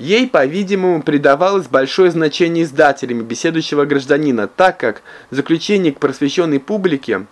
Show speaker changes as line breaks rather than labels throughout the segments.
Ей, по-видимому, придавалось большое значение издателями беседующего гражданина, так как заключение к просвещенной публике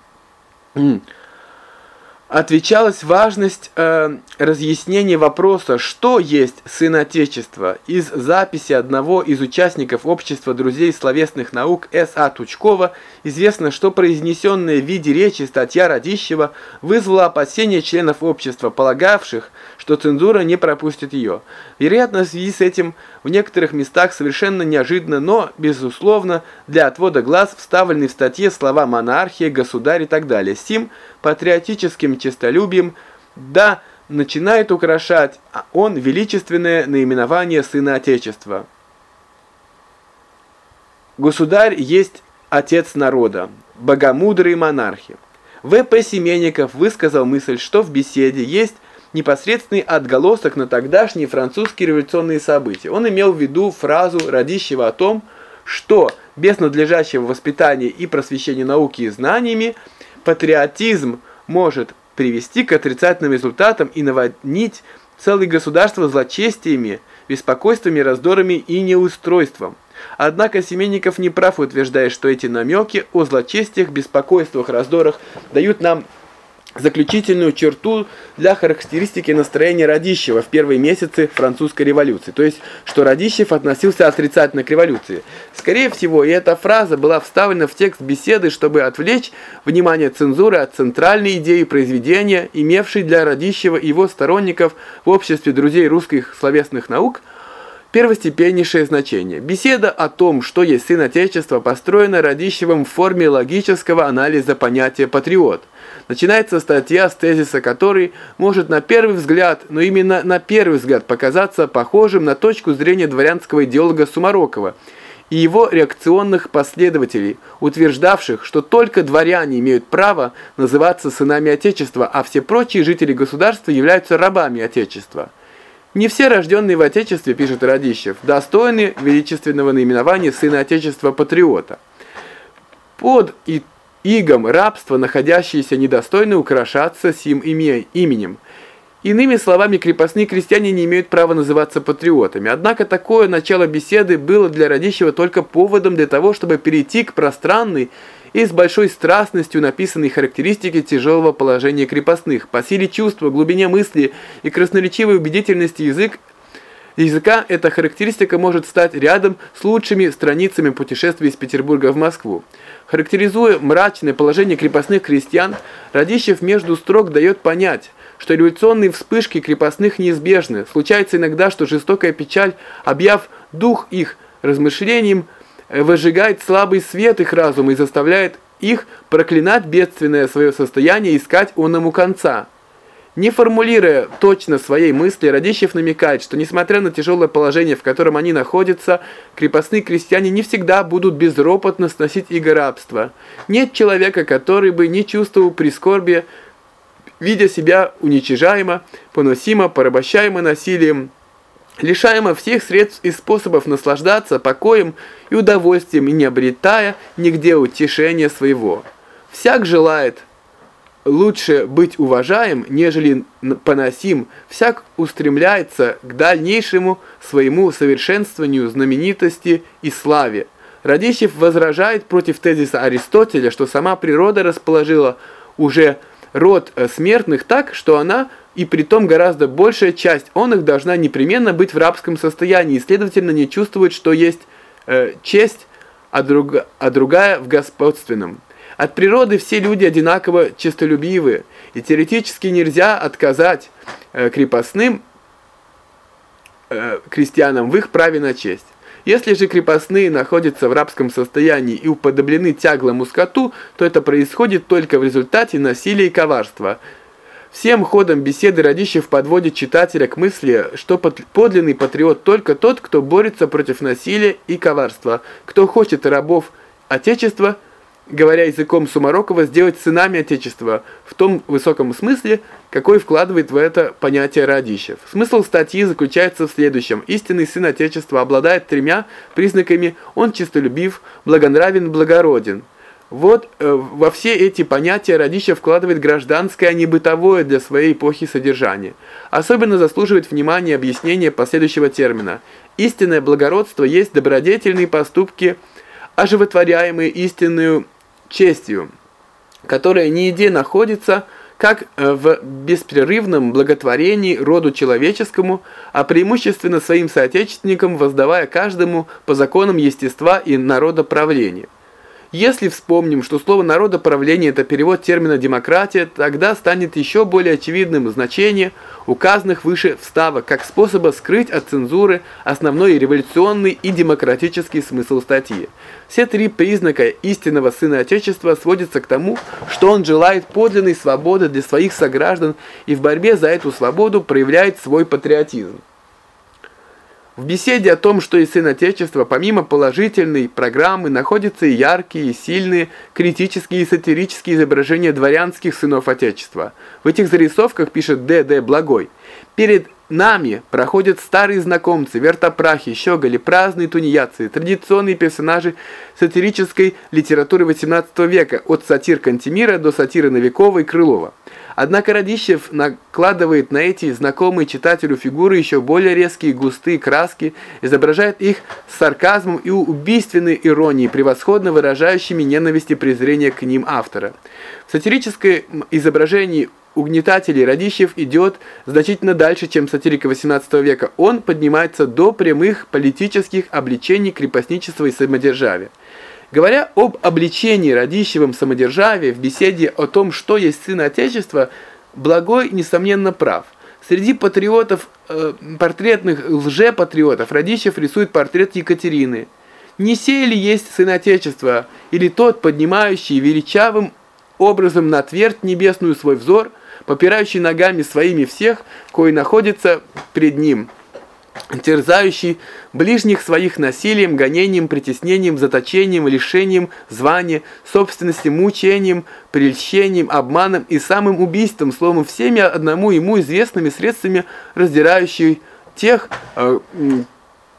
отвечалась важность э, разъяснения вопроса, что есть сын Отечества. Из записи одного из участников общества друзей словесных наук С.А. Тучкова известно, что произнесенная в виде речи статья Радищева вызвала опасения членов общества, полагавших, что цензура не пропустит ее. Вероятно, в связи с этим в некоторых местах совершенно неожиданно, но, безусловно, для отвода глаз вставлены в статье слова «монархия», «государь» и так далее. Сим патриотическим честолюбием, да, начинает украшать он величественное наименование Сына Отечества. Государь есть отец народа, богомудрый монархи. В.П. Семенников высказал мысль, что в беседе есть непосредственный отголосок на тогдашние французские революционные события. Он имел в виду фразу Радищева о том, что без надлежащего воспитания и просвещения науки и знаниями патриотизм может привести к отрицательным результатам и наводнить целые государства злочестиями, беспокойствами, раздорами и неустройством. Однако Семенников не прав, утверждая, что эти намеки о злочестиях, беспокойствах, раздорах дают нам заключительную черту для характеристики настроения Радищева в первые месяцы французской революции, то есть, что Радищев относился отрицательно к революции. Скорее всего, и эта фраза была вставлена в текст беседы, чтобы отвлечь внимание цензуры от центральной идеи произведения, имевшей для Радищева и его сторонников в обществе друзей русских словесных наук – первостепеннейшее значение. Беседа о том, что есть сын Отечества, построена Радищевым в форме логического анализа понятия «патриот». Начинается статья с тезиса, который может на первый взгляд, но именно на первый взгляд показаться похожим на точку зрения дворянского идеолога Сумарокова и его реакционных последователей, утверждавших, что только дворяне имеют право называться сынами Отечества, а все прочие жители государства являются рабами Отечества. Не все рожденные в Отечестве, пишет Радищев, достойны величественного наименования сына Отечества патриота. Под игом рабства, находящиеся недостойны украшаться сим именем. Иными словами, крепостные крестьяне не имеют права называться патриотами. Однако такое начало беседы было для Радищева только поводом для того, чтобы перейти к пространной и с большой страстностью написанной характеристике тяжелого положения крепостных. По силе чувства, глубине мысли и красноречивой убедительности язык языка эта характеристика может стать рядом с лучшими страницами путешествия из Петербурга в Москву. Характеризуя мрачное положение крепостных крестьян, Радищев между строк дает понять, что революционные вспышки крепостных неизбежны. Случается иногда, что жестокая печаль, объяв дух их размышлением, выжигает слабый свет их разума и заставляет их проклинать бедственное свое состояние и искать оному конца. Не формулируя точно своей мысли, Радищев намекает, что несмотря на тяжелое положение, в котором они находятся, крепостные крестьяне не всегда будут безропотно сносить иго рабства. Нет человека, который бы не чувствовал прискорбия, видя себя уничижаемо, поносимо, порабощаемо насилием, лишаемо всех средств и способов наслаждаться покоем и удовольствием и не обретая нигде утешения своего. Всяк желает лучше быть уважаем, нежели поносим, всяк устремляется к дальнейшему своему совершенствованию, знаменитости и славе. Радищев возражает против тезиса Аристотеля, что сама природа расположила уже род э, смертных так, что она, и притом гораздо большая часть он их должна непременно быть в рабском состоянии, и следовательно не чувствует, что есть э, честь, а, друг, а другая в господственном. От природы все люди одинаково честолюбивы, и теоретически нельзя отказать э, крепостным э, крестьянам в их праве на честь. Если же крепостные находятся в рабском состоянии и уподоблены тяглому скоту, то это происходит только в результате насилия и коварства. Всем ходом беседы Радищев подводит читателя к мысли, что подлинный патриот только тот, кто борется против насилия и коварства, кто хочет рабов Отечества – говоря языком Сумарокова, сделать сынами Отечества в том высоком смысле, какой вкладывает в это понятие Радищев. Смысл статьи заключается в следующем. Истинный сын Отечества обладает тремя признаками. Он чистолюбив, благонравен, благороден. Вот э, во все эти понятия Радищев вкладывает гражданское, а не бытовое для своей эпохи содержание. Особенно заслуживает внимания объяснение последующего термина. Истинное благородство есть добродетельные поступки, оживотворяемые истинную честью, которая нигде находится как э, в беспрерывном благотворении роду человеческому, а преимущественно своим соотечественникам, воздавая каждому по законам естества и народоправления. Если вспомним, что слово народоправление это перевод термина демократия, тогда станет еще более очевидным значение указанных выше вставок как способа скрыть от цензуры основной революционный и демократический смысл статьи. Все три признака истинного сына Отечества сводятся к тому, что он желает подлинной свободы для своих сограждан и в борьбе за эту свободу проявляет свой патриотизм. В беседе о том, что и сын Отечества, помимо положительной программы, находятся и яркие, и сильные, критические и сатирические изображения дворянских сынов Отечества. В этих зарисовках, пишет Д.Д. Благой, перед нами проходят старые знакомцы, вертопрахи, щеголи, праздные тунеядцы, традиционные персонажи сатирической литературы XVIII века, от сатир Кантемира до сатиры Новикова и Крылова. Однако Радищев накладывает на эти знакомые читателю фигуры еще более резкие густые краски, изображает их с сарказмом и убийственной иронией, превосходно выражающими ненависть и презрение к ним автора. В сатирическом изображении угнетателей Радищев идет значительно дальше, чем сатирика XVIII века. Он поднимается до прямых политических обличений крепостничества и самодержавия. Говоря об обличении Радищевым самодержавия в беседе о том, что есть сын Отечества, Благой, несомненно, прав. Среди патриотов, э, портретных лжепатриотов, Радищев рисует портрет Екатерины. Не сей ли есть сын Отечества, или тот, поднимающий величавым образом на твердь небесную свой взор, попирающий ногами своими всех, кои находятся пред ним – терзающий ближних своих насилием, гонением, притеснением, заточением, лишением звания, собственности, мучением, прельщением, обманом и самым убийством, словом, всеми одному ему известными средствами раздирающий тех, э,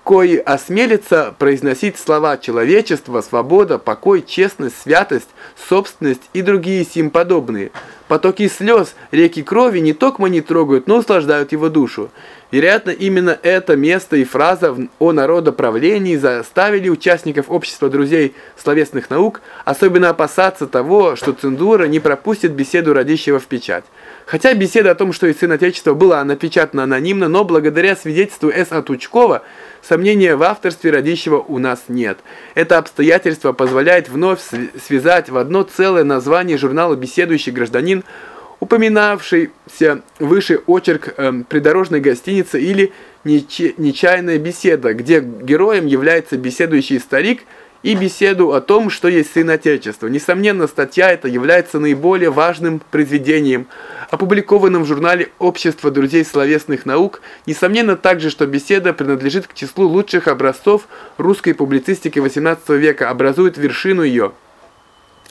кои осмелится произносить слова человечества, свобода, покой, честность, святость, собственность и другие сим подобные. Потоки слез, реки крови не только не трогают, но услаждают его душу. Вероятно, именно это место и фраза о народоправлении заставили участников общества друзей словесных наук особенно опасаться того, что цензура не пропустит беседу родищего в печать. Хотя беседа о том, что и сын Отечества была напечатана анонимно, но благодаря свидетельству С. Атучкова, сомнения в авторстве родищего у нас нет. Это обстоятельство позволяет вновь связать в одно целое название журнала «Беседующий гражданин» упоминавшийся выше очерк э, придорожной гостиницы или нечаянная беседа, где героем является беседующий старик и беседу о том, что есть сын Отечества. Несомненно, статья эта является наиболее важным произведением, опубликованным в журнале «Общество друзей словесных наук». Несомненно также, что беседа принадлежит к числу лучших образцов русской публицистики XVIII века, образует вершину ее.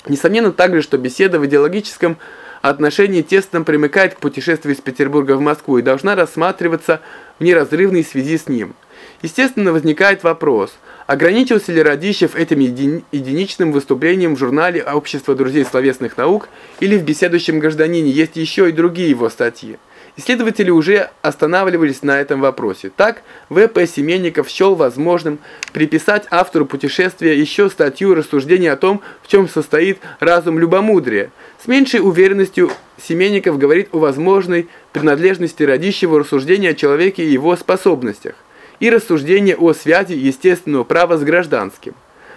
Несомненно также, что беседа в идеологическом отношении тесно примыкает к путешествию из Петербурга в Москву и должна рассматриваться в неразрывной связи с ним. Естественно, возникает вопрос, ограничился ли Радищев этим еди единичным выступлением в журнале «Общество друзей словесных наук» или в «Беседующем гражданине» есть еще и другие его статьи. Исследователи уже останавливались на этом вопросе. Так, В.П. Семенников счел возможным приписать автору путешествия еще статью рассуждения о том, в чем состоит разум любомудрия. С меньшей уверенностью Семенников говорит о возможной принадлежности родищего рассуждения о человеке и его способностях и рассуждения о связи естественного права с гражданским.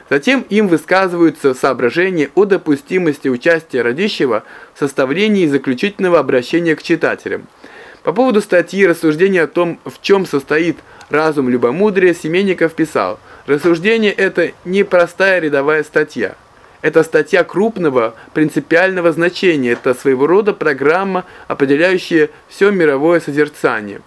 Затем им высказываются соображения о допустимости участия родищего в составлении заключительного обращения к читателям. По поводу статьи рассуждения о том, в чем состоит разум любомудрия, Семенников писал, «Рассуждение это не простая рядовая статья. Это статья крупного, принципиального значения, это своего рода программа, определяющая все мировое созерцание».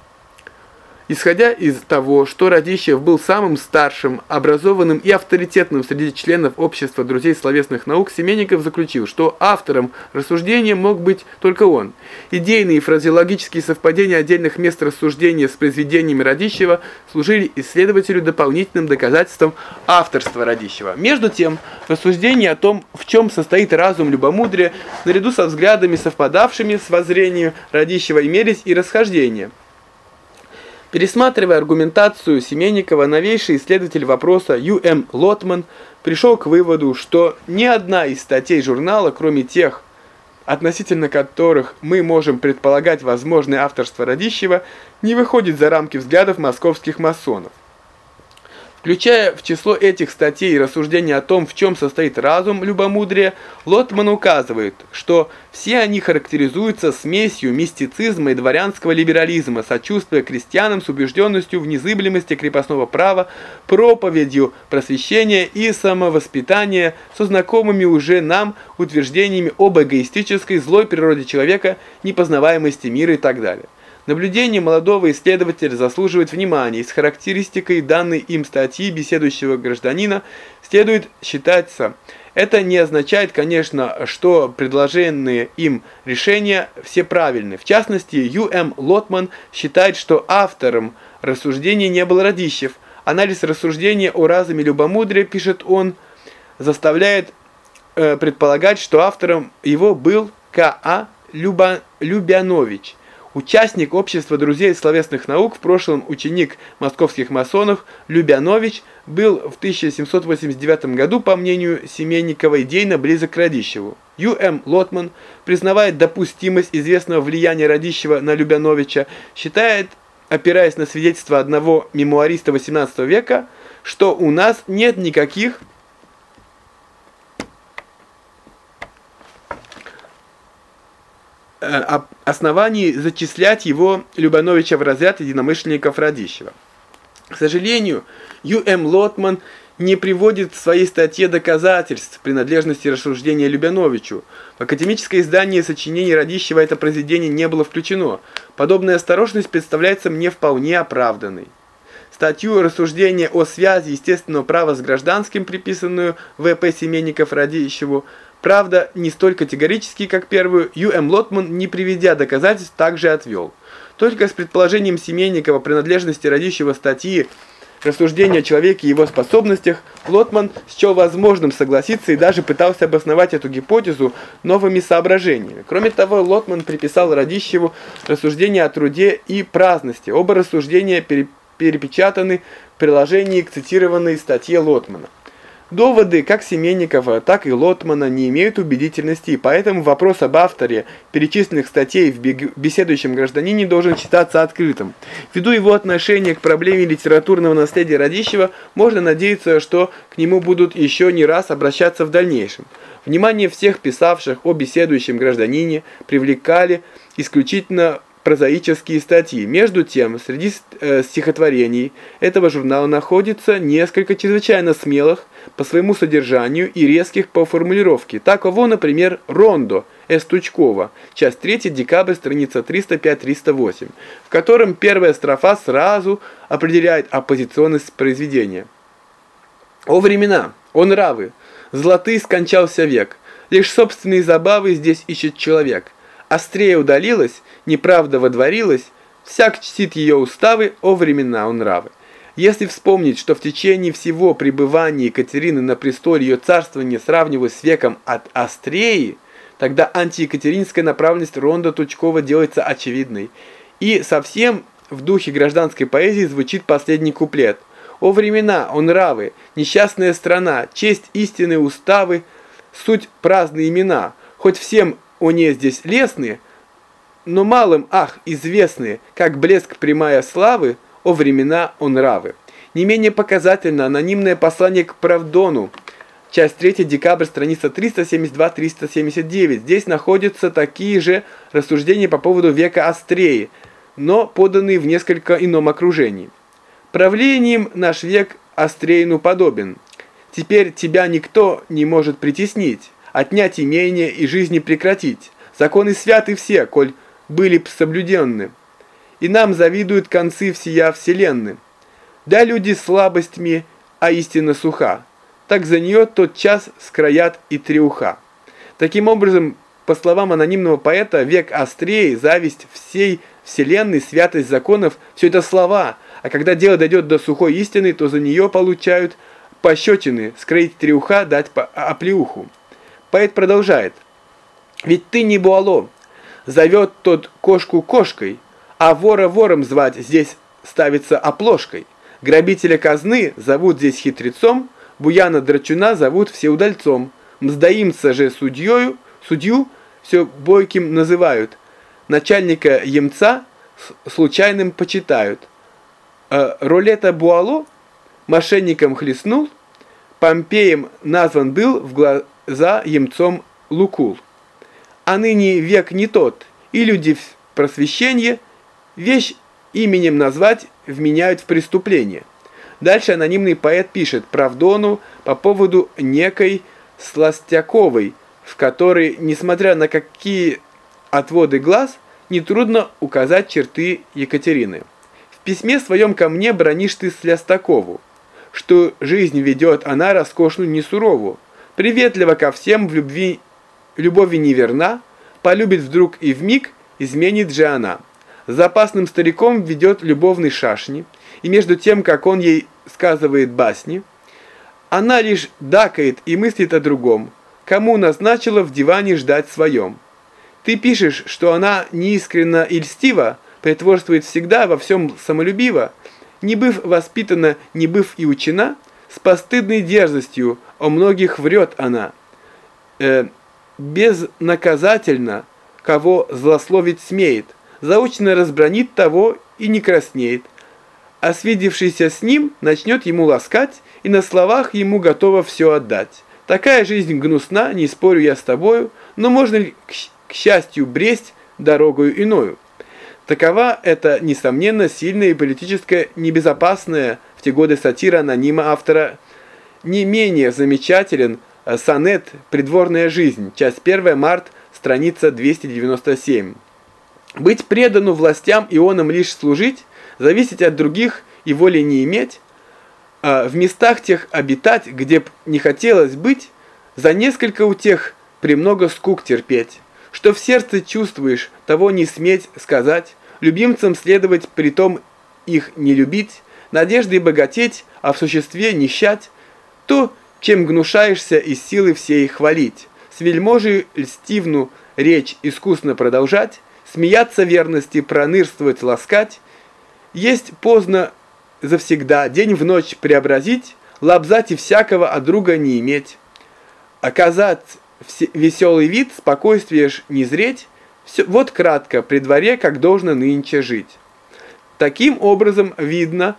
Исходя из того, что Радищев был самым старшим, образованным и авторитетным среди членов общества друзей словесных наук, Семенников заключил, что автором рассуждения мог быть только он. Идейные и фразеологические совпадения отдельных мест рассуждения с произведениями Радищева служили исследователю дополнительным доказательством авторства Радищева. Между тем, рассуждения о том, в чем состоит разум любомудрия, наряду со взглядами, совпадавшими с воззрением Радищева, имелись и расхождения. Пересматривая аргументацию Семенникова, новейший исследователь вопроса Ю.М. Лотман пришел к выводу, что ни одна из статей журнала, кроме тех, относительно которых мы можем предполагать возможное авторство Радищева, не выходит за рамки взглядов московских масонов. Включая в число этих статей рассуждения о том, в чем состоит разум любомудрия, Лотман указывает, что все они характеризуются смесью мистицизма и дворянского либерализма, сочувствия крестьянам с убежденностью в незыблемости крепостного права, проповедью просвещения и самовоспитания со знакомыми уже нам утверждениями об эгоистической злой природе человека, непознаваемости мира и так далее. Наблюдение молодого исследователя заслуживает внимания, и с характеристикой данной им статьи беседующего гражданина следует считаться. Это не означает, конечно, что предложенные им решения все правильны. В частности, Ю.М. Лотман считает, что автором рассуждения не был Радищев. Анализ рассуждения о разуме любомудрия, пишет он, заставляет э, предполагать, что автором его был К.А. Люба, Любянович – Участник общества друзей словесных наук, в прошлом ученик московских масонов Любянович, был в 1789 году, по мнению Семенникова, идейно близок к Радищеву. Ю.М. Лотман признавает допустимость известного влияния Радищева на Любяновича, считает, опираясь на свидетельство одного мемуариста XVIII века, что у нас нет никаких оснований зачислять его Любановича в разряд единомышленников Радищева. К сожалению, Ю.М. Лотман не приводит в своей статье доказательств принадлежности рассуждения Любяновичу. В академическое издание сочинений Радищева это произведение не было включено. Подобная осторожность представляется мне вполне оправданной. Статью рассуждения о связи естественного права с гражданским, приписанную В.П. Семенников Радищеву, Правда, не столь категорически, как первую, Ю.М. Лотман, не приведя доказательств, также отвел. Только с предположением Семенникова принадлежности родищего статьи рассуждения о человеке и его способностях, Лотман счел возможным согласиться и даже пытался обосновать эту гипотезу новыми соображениями. Кроме того, Лотман приписал Радищеву рассуждения о труде и праздности. Оба рассуждения перепечатаны в приложении к цитированной статье Лотмана. Доводы как Семенникова, так и Лотмана не имеют убедительности, и поэтому вопрос об авторе перечисленных статей в беседующем гражданине должен считаться открытым. Ввиду его отношения к проблеме литературного наследия Радищева, можно надеяться, что к нему будут еще не раз обращаться в дальнейшем. Внимание всех писавших о беседующем гражданине привлекали исключительно прозаические статьи. Между тем, среди э, стихотворений этого журнала находится несколько чрезвычайно смелых по своему содержанию и резких по формулировке. Таково, например, «Рондо» С. Тучкова, часть 3, декабрь, страница 305-308, в котором первая строфа сразу определяет оппозиционность произведения. «О времена! О нравы! Золотый скончался век! Лишь собственные забавы здесь ищет человек!» Острее удалилась, неправда водворилась, всяк чтит ее уставы, о времена, о нравы. Если вспомнить, что в течение всего пребывания Екатерины на престоле ее царствование сравнивалось с веком от Астреи, тогда антиекатеринская направленность Ронда Тучкова делается очевидной. И совсем в духе гражданской поэзии звучит последний куплет. «О времена, о нравы, несчастная страна, честь истины уставы, суть праздные имена, хоть всем они здесь лесные, но малым, ах, известные, как блеск прямая славы, о времена, о нравы. Не менее показательно анонимное послание к Правдону, часть 3, декабрь, страница 372-379. Здесь находятся такие же рассуждения по поводу века Астреи, но поданные в несколько ином окружении. Правлением наш век Астрейну подобен. Теперь тебя никто не может притеснить отнять имение и жизни прекратить. Законы святы все, коль были б соблюденны. и нам завидуют концы всея вселенной. Да люди слабостями, а истина суха, так за нее тот час скроят и треуха. Таким образом, по словам анонимного поэта, век острее, зависть всей вселенной, святость законов – все это слова, а когда дело дойдет до сухой истины, то за нее получают пощечины, скроить треуха, дать по оплеуху. Поэт продолжает. «Ведь ты не буало, зовет тот кошку кошкой, а вора вором звать здесь ставится оплошкой. Грабителя казны зовут здесь хитрецом, буяна драчуна зовут всеудальцом, мздоимца же судьёю, судью все бойким называют, начальника емца случайным почитают. Э, рулета Буало мошенником хлестнул, Помпеем назван был в глаза емцом Лукул. А ныне век не тот, и люди в просвещении вещь именем назвать вменяют в преступление. Дальше анонимный поэт пишет правдону по поводу некой Сластяковой, в которой, несмотря на какие отводы глаз, нетрудно указать черты Екатерины. В письме своем ко мне бронишь ты Сластакову, что жизнь ведет она роскошную не сурову, приветлива ко всем в любви, любови неверна, полюбит вдруг и вмиг, изменит же она. Запасным стариком ведет любовный шашни, и между тем, как он ей сказывает басни, она лишь дакает и мыслит о другом, кому назначила в диване ждать своем. Ты пишешь, что она неискренна и льстива, притворствует всегда во всем самолюбиво, не быв воспитана, не быв и учена, с постыдной дерзостью о многих врет она. Э, безнаказательно, кого злословить смеет, заочно разбронит того и не краснеет, а свидевшийся с ним начнет ему ласкать и на словах ему готова все отдать. Такая жизнь гнусна, не спорю я с тобою, но можно ли, к счастью, бресть дорогою иною? Такова это, несомненно, сильная и политическая небезопасная те годы сатира анонима автора. Не менее замечателен э, сонет «Придворная жизнь», часть 1, март, страница 297. Быть предану властям и онам лишь служить, зависеть от других и воли не иметь, а в местах тех обитать, где б не хотелось быть, за несколько утех премного скук терпеть. Что в сердце чувствуешь, того не сметь сказать, любимцам следовать, притом их не любить, надеждой богатеть, а в существе нищать, то, чем гнушаешься из силы всей хвалить, с вельможей льстивну речь искусно продолжать, смеяться верности, пронырствовать, ласкать, есть поздно завсегда, день в ночь преобразить, лобзать и всякого от друга не иметь. Оказать веселый вид, спокойствие ж не зреть, все, вот кратко, при дворе, как должно нынче жить. Таким образом, видно,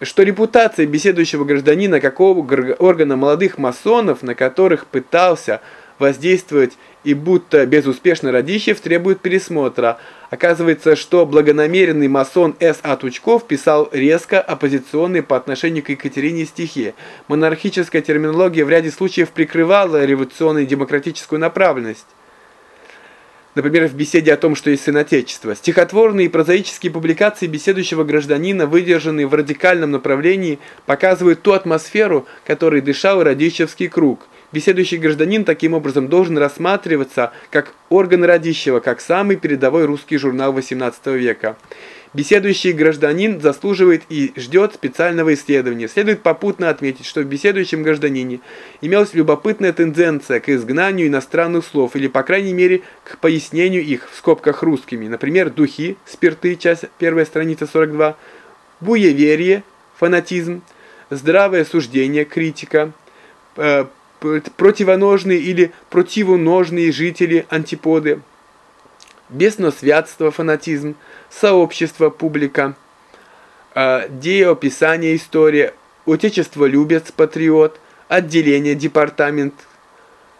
что репутация беседующего гражданина какого органа молодых масонов, на которых пытался воздействовать и будто безуспешно Радищев требует пересмотра. Оказывается, что благонамеренный масон С.А. Тучков писал резко оппозиционные по отношению к Екатерине стихи. Монархическая терминология в ряде случаев прикрывала революционную демократическую направленность. Например, в беседе о том, что есть сын Отечества. Стихотворные и прозаические публикации беседующего гражданина, выдержанные в радикальном направлении, показывают ту атмосферу, которой дышал Радищевский круг – Беседующий гражданин таким образом должен рассматриваться как орган Радищева, как самый передовой русский журнал XVIII века. Беседующий гражданин заслуживает и ждет специального исследования. Следует попутно отметить, что в беседующем гражданине имелась любопытная тенденция к изгнанию иностранных слов, или, по крайней мере, к пояснению их, в скобках русскими. Например, духи, спирты, часть 1 страница 42, буеверие, фанатизм, здравое суждение, критика, э, противоножные или противоножные жители антиподы, бесносвятство, фанатизм, сообщество, публика, э, деописание, история, отечество любец, патриот, отделение, департамент,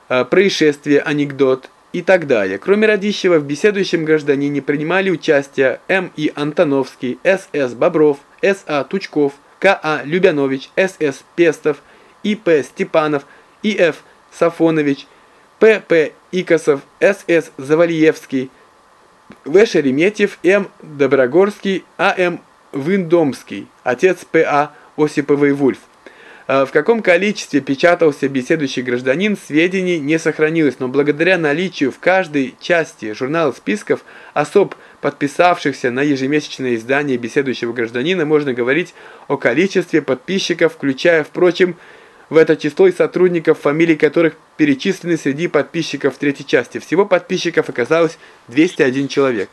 э, происшествие, анекдот и так далее. Кроме Радищева, в беседующем гражданине принимали участие М. И. Антоновский, С. С. Бобров, С. А. Тучков, К. А. Любянович, С. С. Пестов, И. П. Степанов, И.Ф. Сафонович, П.П. Икосов, С.С. Завальевский, В. Шереметьев, М. Доброгорский, А. М. Виндомский, отец П.А. Осиповой-Вульф. Э, в каком количестве печатался беседующий гражданин, сведений не сохранилось, но благодаря наличию в каждой части журнала списков особ, подписавшихся на ежемесячное издание беседующего гражданина, можно говорить о количестве подписчиков, включая, впрочем, в это число и сотрудников, фамилии которых перечислены среди подписчиков третьей части. Всего подписчиков оказалось 201 человек.